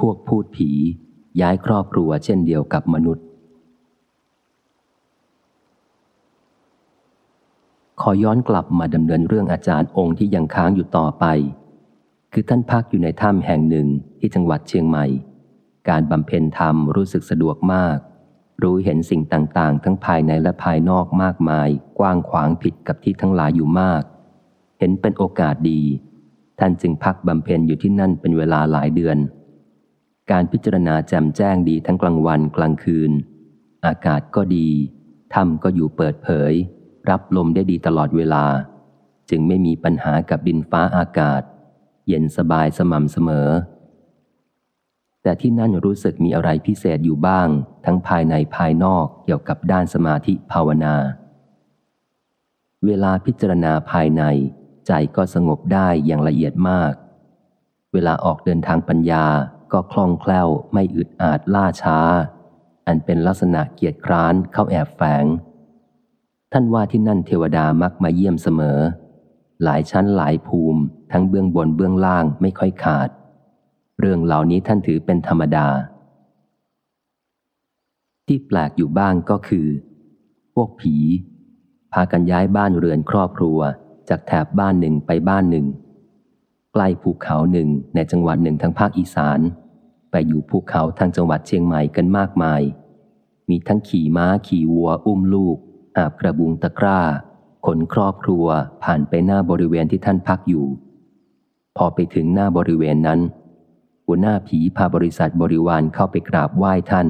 พวกพูดผี ย้ายครอบครัวเช่นเดียวกับมนุษย์ ขอย้อนกลับมาดำเนินเรื่องอาจารย์องค์ที่ยังค้างอยู่ต่อไป คือท่านพักอยู่ในถ้ำแห่งหนึ่งที่จังหวัดเชียงใหม่ การบำเพ็ญธรรมรู้สึกสะดวกมาก รู้เห็นสิ่งต่างๆ ทั้งภายในและภายนอกมากมาย กว้างขวางผิดกับที่ทั้งหลายอยู่มาก เห็นเป็นโอกาสดี ท่านจึงพักบำเพ็ญอยู่ที่นั่นเป็นเวลาหลายเดือน การพิจารณาแจ่มแจ้งดีทั้งกลางวันกลางคืน อากาศก็ดีถ้ำก็อยู่เปิดเผย รับลมได้ดีตลอดเวลา จึงไม่มีปัญหากับดินฟ้าอากาศ เย็นสบายสม่ำเสมอ แต่ที่นั่นรู้สึกมีอะไรพิเศษอยู่บ้าง ทั้งภายในภายนอกเกี่ยวกับด้านสมาธิภาวนา เวลาพิจารณาภายใน ใจก็สงบได้อย่างละเอียดมาก เวลาออกเดินทางปัญญา ก็คล่องแคล่วไม่อึดอาดล่าช้า อันเป็นลักษณะเกียรติคร้านเข้าแอบแฝง ท่านว่าที่นั่นเทวดามักมาเยี่ยมเสมอ หลายชั้นหลายภูมิ ทั้งเบื้องบนเบื้องล่างไม่ค่อยขาด เรื่องเหล่านี้ท่านถือเป็นธรรมดา ที่แปลกอยู่บ้างก็คือ พวกผี พากันย้ายบ้านเรือนครอบครัวจากแถบบ้านหนึ่งไปบ้านหนึ่งใกล้ภูเขาหนึ่งในจังหวัดหนึ่งทางภาคอีสาน ไปอยู่ภูเขาทางจังหวัดเชียงใหม่กันมากมาย มีทั้งขี่ม้าขี่วัวอุ้มลูก อาบกระบุงตะกร้า ขนครอบครัวผ่านไปหน้าบริเวณที่ท่านพักอยู่ พอไปถึงหน้าบริเวณนั้น หัวหน้าผีพาบริษัทบริวารเข้าไปกราบไหว้ท่าน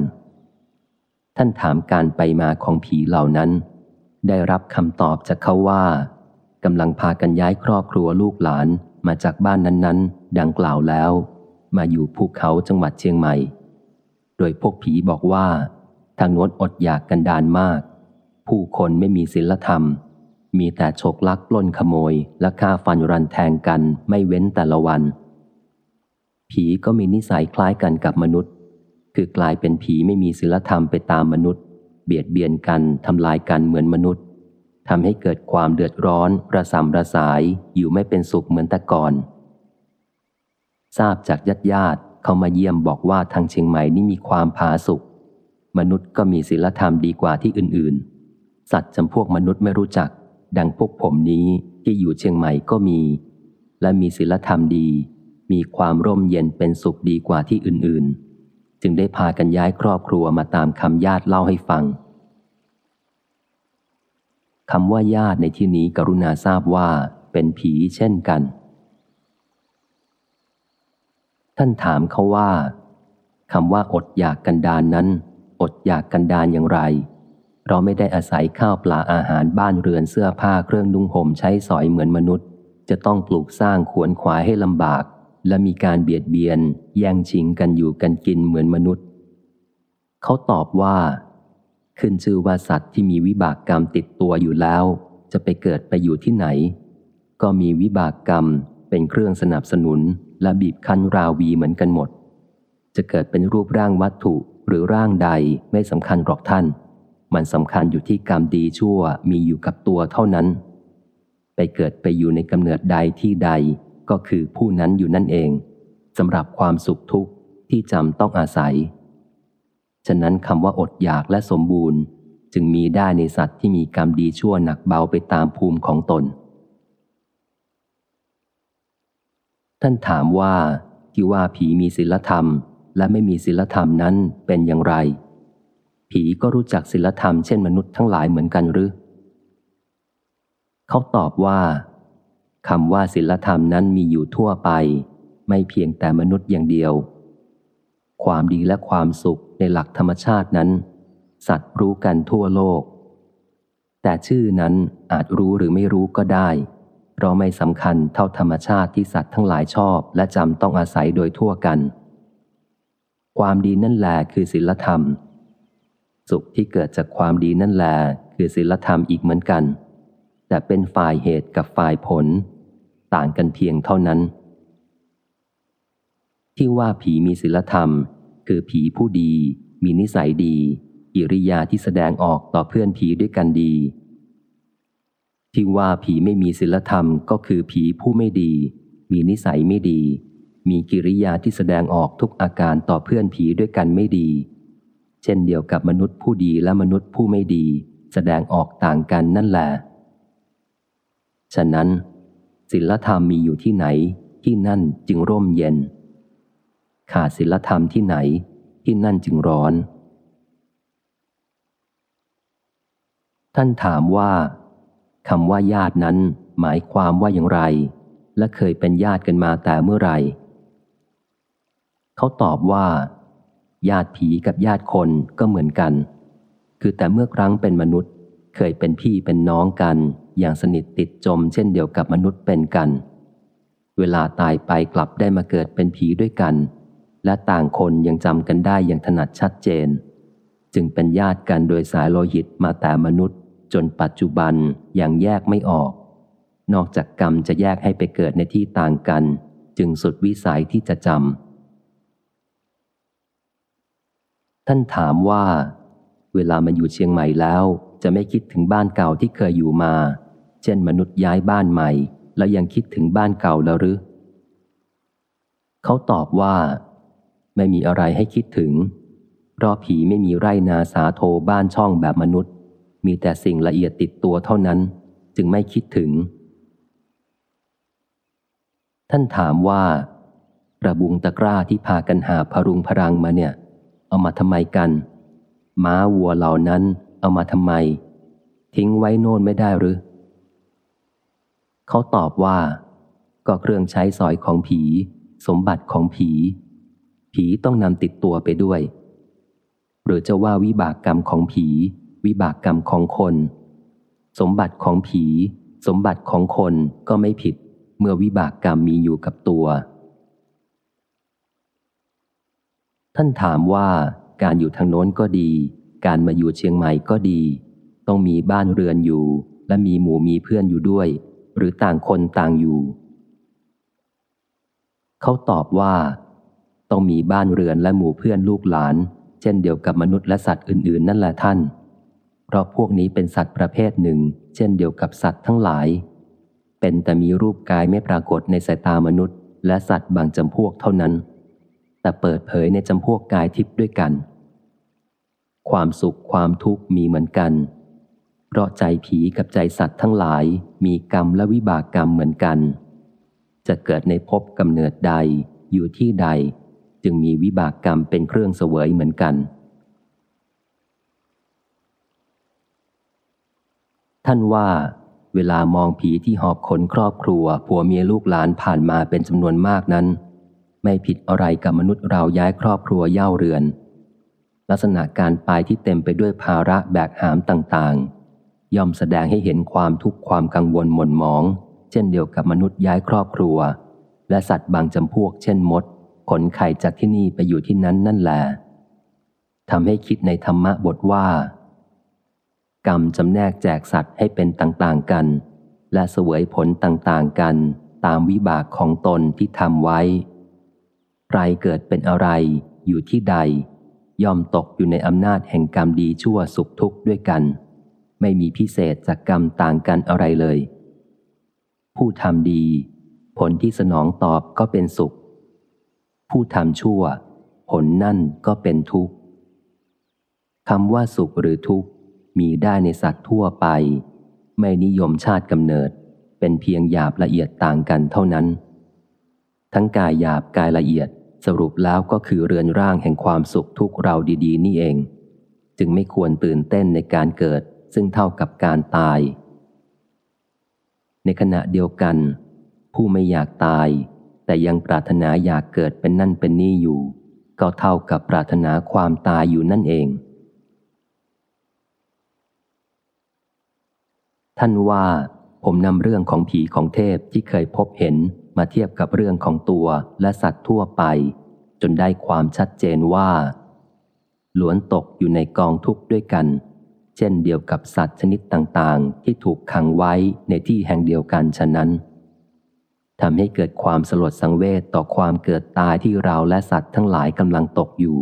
ท่านถามการไปมาของผีเหล่านั้น ได้รับคำตอบจากเขาว่ากำลังพากันย้ายครอบครัวลูกหลานมาจากบ้านนั้น ๆ ดังกล่าวแล้ว มาอยู่ภูเขาจังหวัดเชียงใหม่ โดยพวกผีบอกว่า ทางโน้นอดอยากกันดานมาก ผู้คนไม่มีศีลธรรม มีแต่ฉกลักปล้นขโมยและฆ่าฟันรันแทงกันไม่เว้นแต่ละวัน ผีก็มีนิสัยคล้ายกันกับมนุษย์ คือกลายเป็นผีไม่มีศีลธรรมไปตามมนุษย์ เบียดเบียนกันทำลายกันเหมือนมนุษย์ทำให้เกิดความเดือดร้อนระสำระสายอยู่ไม่เป็นสุขเหมือนแต่ก่อน ทราบจากญาติญาติเขามาเยี่ยมบอกว่าทางเชียงใหม่นี่มีความผาสุกมนุษย์ก็มีศีลธรรมดีกว่าที่อื่น ๆ สัตว์จำพวกมนุษย์ไม่รู้จัก ดังพวกผมนี้ที่อยู่เชียงใหม่ก็มี และมีศีลธรรมดี มีความร่มเย็นเป็นสุขดีกว่าที่อื่น ๆ จึงได้พากันย้ายครอบครัวมาตามคำญาติเล่าให้ฟังคำว่าญาติในที่นี้กรุณาทราบว่าเป็นผีเช่นกัน ท่านถามเขาว่าคำว่าอดอยากกันดานนั้น อดอยากกันดานอย่างไร เราไม่ได้อาศัยข้าวปลาอาหารบ้านเรือนเสื้อผ้าเครื่องนุ่งห่มใช้สอยเหมือนมนุษย์ จะต้องปลูกสร้างขวนขวายให้ลำบาก และมีการเบียดเบียน แย่งชิงกันอยู่กันกินเหมือนมนุษย์ เขาตอบว่า ขึ้นชื่อว่าสัตว์ที่มีวิบากกรรมติดตัวอยู่แล้ว จะไปเกิดไปอยู่ที่ไหน ก็มีวิบากกรรมเป็นเครื่องสนับสนุน และบีบคั้นราวีเหมือนกันหมด จะเกิดเป็นรูปร่างวัตถุหรือร่างใดไม่สำคัญหรอกท่าน มันสำคัญอยู่ที่กรรมดีชั่วมีอยู่กับตัวเท่านั้น ไปเกิดไปอยู่ในกำเนิดใดที่ใดก็คือผู้นั้นอยู่นั่นเองสำหรับความสุขทุกข์ที่จำต้องอาศัย ฉะนั้นคำว่าอดอยากและสมบูรณ์ จึงมีได้ในสัตว์ที่มีกรรมดีชั่วหนักเบาไปตามภูมิของตน ท่านถามว่าที่ว่าผีมีศีลธรรม และไม่มีศีลธรรมนั้นเป็นอย่างไร ผีก็รู้จักศีลธรรมเช่นมนุษย์ทั้งหลายเหมือนกันหรือ เขาตอบว่าคำว่าศีลธรรมนั้นมีอยู่ทั่วไป ไม่เพียงแต่มนุษย์อย่างเดียว ความดีและความสุขในหลักธรรมชาตินั้น สัตว์รู้กันทั่วโลก แต่ชื่อนั้นอาจรู้หรือไม่รู้ก็ได้ เพราะไม่สำคัญเท่าธรรมชาติที่สัตว์ทั้งหลายชอบ และจำต้องอาศัยโดยทั่วกัน ความดีนั่นแหละคือศีลธรรม สุขที่เกิดจากความดีนั่นแหละคือศีลธรรมอีกเหมือนกัน แต่เป็นฝ่ายเหตุกับฝ่ายผล ต่างกันเพียงเท่านั้น ที่ว่าผีมีศีลธรรม คือผีผู้ดี มีนิสัยดี อิริยาที่แสดงออกต่อเพื่อนผีด้วยกันดี ที่ว่าผีไม่มีศีลธรรมก็คือผีผู้ไม่ดี มีนิสัยไม่ดี มีกิริยาที่แสดงออกทุกอาการต่อเพื่อนผีด้วยกันไม่ดี เช่นเดียวกับมนุษย์ผู้ดีและมนุษย์ผู้ไม่ดี แสดงออกต่างกันนั่นแหละ ฉะนั้นศีลธรรมมีอยู่ที่ไหน ที่นั่นจึงร่มเย็น ขาดศีลธรรมที่ไหน ที่นั่นจึงร้อน ท่านถามว่า คำว่าญาตินั้นหมายความว่าอย่างไร และเคยเป็นญาติกันมาแต่เมื่อไรเขาตอบว่า ญาติผีกับญาติคนก็เหมือนกัน คือแต่เมื่อครั้งเป็นมนุษย์ เคยเป็นพี่เป็นน้องกัน อย่างสนิทติดจมเช่นเดียวกับมนุษย์เป็นกัน เวลาตายไปกลับได้มาเกิดเป็นผีด้วยกัน และต่างคนยังจำกันได้อย่างถนัดชัดเจน จึงเป็นญาติกันโดยสายโลหิตมาแต่มนุษย์ จนปัจจุบันยังแยกไม่ออก นอกจากกรรมจะแยกให้ไปเกิดในที่ต่างกัน จึงสุดวิสัยที่จะจำท่านถามว่า เวลามาอยู่เชียงใหม่แล้ว จะไม่คิดถึงบ้านเก่าที่เคยอยู่มา เช่นมนุษย์ย้ายบ้านใหม่ แล้วยังคิดถึงบ้านเก่าแล้วหรือเขาตอบว่า ไม่มีอะไรให้คิดถึง เพราะผีไม่มีไรนาสาโทบ้านช่องแบบมนุษย์ มีแต่สิ่งละเอียดติดตัวเท่านั้น จึงไม่คิดถึง ท่านถามว่าระบุงตะกร้าที่พากันหาพรุงพรังมาเนี่ย เอามาทำไมกัน ม้าวัวเหล่านั้นเอามาทำไม ทิ้งไว้โน่นไม่ได้หรือ เขาตอบว่า ก็เครื่องใช้สอยของผี สมบัติของผี ผีต้องนำติดตัวไปด้วย หรือจะว่าวิบากกรรมของผี วิบากกรรมของคน สมบัติของผี สมบัติของคนก็ไม่ผิด เมื่อวิบากกรรมมีอยู่กับตัว ท่านถามว่าการอยู่ทางโน้นก็ดี การมาอยู่เชียงใหม่ก็ดี ต้องมีบ้านเรือนอยู่ และมีหมู่มีเพื่อนอยู่ด้วย หรือต่างคนต่างอยู่ เขาตอบว่า ต้องมีบ้านเรือนและหมู่เพื่อนลูกหลาน เช่นเดียวกับมนุษย์และสัตว์อื่น ๆ นั่นแหละท่าน เพราะพวกนี้เป็นสัตว์ประเภทหนึ่ง เช่นเดียวกับสัตว์ทั้งหลาย เป็นแต่มีรูปกายไม่ปรากฏในสายตามนุษย์ และสัตว์บางจำพวกเท่านั้น แต่เปิดเผยในจำพวกกายทิพย์ด้วยกัน ความสุขความทุกข์มีเหมือนกัน เพราะใจผีกับใจสัตว์ทั้งหลาย มีกรรมและวิบากกรรมเหมือนกัน จะเกิดในภพกำเนิดใดอยู่ที่ใด จึงมีวิบากกรรมเป็นเครื่องเสวยเหมือนกัน ท่านว่า เวลามองผีที่หอบขนครอบครัวผัวเมียลูกหลานผ่านมาเป็นจำนวนมากนั้น ไม่ผิดอะไรกับมนุษย์เราย้ายครอบครัวเย่าเรือน ลักษณะการไปที่เต็มไปด้วยภาระแบกหามต่างๆ ย่อมแสดงให้เห็นความทุกข์ความกังวลหม่นหมอง เช่นเดียวกับมนุษย์ย้ายครอบครัว และสัตว์บางจำพวก เช่นมด ขนไข่จากที่นี่ไปอยู่ที่นั้นนั่นแหละทำให้คิดในธรรมะบทว่า กรรมจำแนกแจกสัตว์ให้เป็นต่างๆกัน และเสวยผลต่างๆกันตามวิบากของตนที่ทำไว้ ใครเกิดเป็นอะไรอยู่ที่ใด ย่อมตกอยู่ในอำนาจแห่งกรรมดีชั่วสุขทุกข์ด้วยกัน ไม่มีพิเศษจากกรรมต่างกันอะไรเลย ผู้ทำดี ผลที่สนองตอบก็เป็นสุข ผู้ทำชั่ว ผลนั่นก็เป็นทุกข์คำว่าสุขหรือทุกข์ มีได้ในสัตว์ทั่วไป ไม่นิยมชาติกำเนิด เป็นเพียงหยาบละเอียดต่างกันเท่านั้น ทั้งกายหยาบกายละเอียดสรุปแล้วก็คือเรือนร่างแห่งความสุขทุกเราดี ๆ นี่เอง จึงไม่ควรตื่นเต้นในการเกิด ซึ่งเท่ากับการตาย ในขณะเดียวกัน ผู้ไม่อยากตาย แต่ยังปรารถนาอยากเกิดเป็นนั่นเป็นนี่อยู่ ก็เท่ากับปรารถนาความตายอยู่นั่นเอง ท่านว่าผมนำเรื่องของผีของเทพที่เคยพบเห็นมาเทียบกับเรื่องของตัวและสัตว์ทั่วไป จนได้ความชัดเจนว่าล้วนตกอยู่ในกองทุกข์ด้วยกัน เช่นเดียวกับสัตว์ชนิดต่างๆ ที่ถูกขังไว้ในที่แห่งเดียวกันฉะนั้นทำให้เกิดความสลดสังเวชต่อความเกิดตายที่เราและสัตว์ทั้งหลายกำลังตกอยู่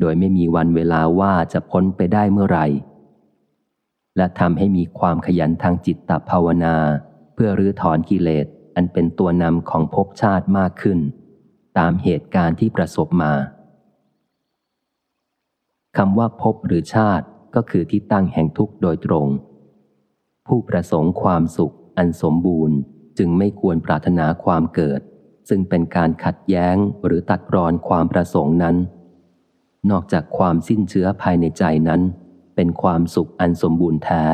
โดยไม่มีวันเวลาว่าจะพ้นไปได้เมื่อไหร่ และทำให้มีความขยันทางจิตตภาวนา เพื่อรื้อถอนกิเลสอันเป็นตัวนำของภพชาติมากขึ้น ตามเหตุการณ์ที่ประสบมาคำว่าภพหรือชาติก็คือที่ตั้งแห่งทุกข์โดยตรง ผู้ประสงค์ความสุขอันสมบูรณ์จึงไม่ควรปรารถนาความเกิด ซึ่งเป็นการขัดแย้งหรือตัดรอนความประสงค์นั้น นอกจากความสิ้นเชื้อภายในใจนั้น เป็นความสุขอันสมบูรณ์แท้